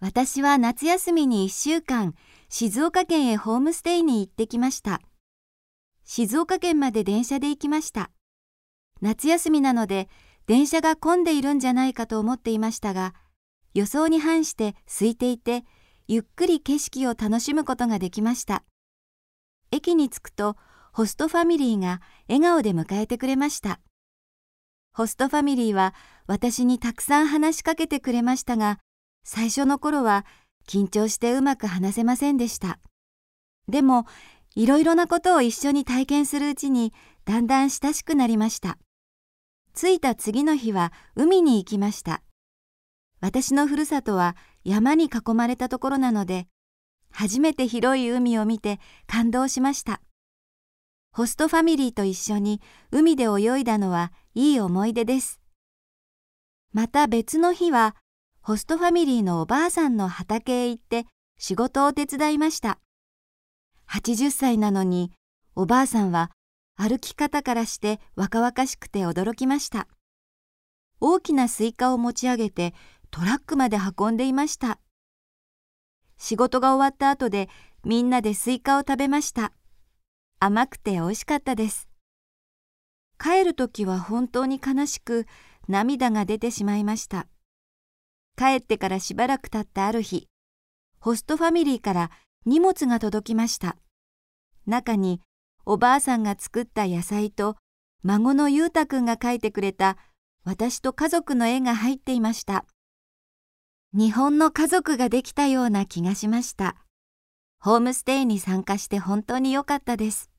私は夏休みに1週間、静岡県へホームステイに行ってきました。静岡県まで電車で行きました。夏休みなので電車が混んでいるんじゃないかと思っていましたが、予想に反して空いていて、ゆっくり景色を楽しむことができました。駅に着くと、ホストファミリーが笑顔で迎えてくれました。ホストファミリーは私にたくさん話しかけてくれましたが、最初の頃は緊張してうまく話せませんでした。でも、いろいろなことを一緒に体験するうちにだんだん親しくなりました。着いた次の日は海に行きました。私のふるさとは山に囲まれたところなので、初めて広い海を見て感動しました。ホストファミリーと一緒に海で泳いだのはいい思い出です。また別の日はホストファミリーのおばあさんの畑へ行って仕事を手伝いました。80歳なのにおばあさんは歩き方からして若々しくて驚きました。大きなスイカを持ち上げてトラックまで運んでいました。仕事が終わった後でみんなでスイカを食べました。甘くて美味しかったです。帰る時は本当に悲しく涙が出てしまいました。帰ってからしばらく経ったある日、ホストファミリーから荷物が届きました。中におばあさんが作った野菜と孫のゆうたくんが描いてくれた私と家族の絵が入っていました。日本の家族ができたような気がしました。ホームステイに参加して本当に良かったです。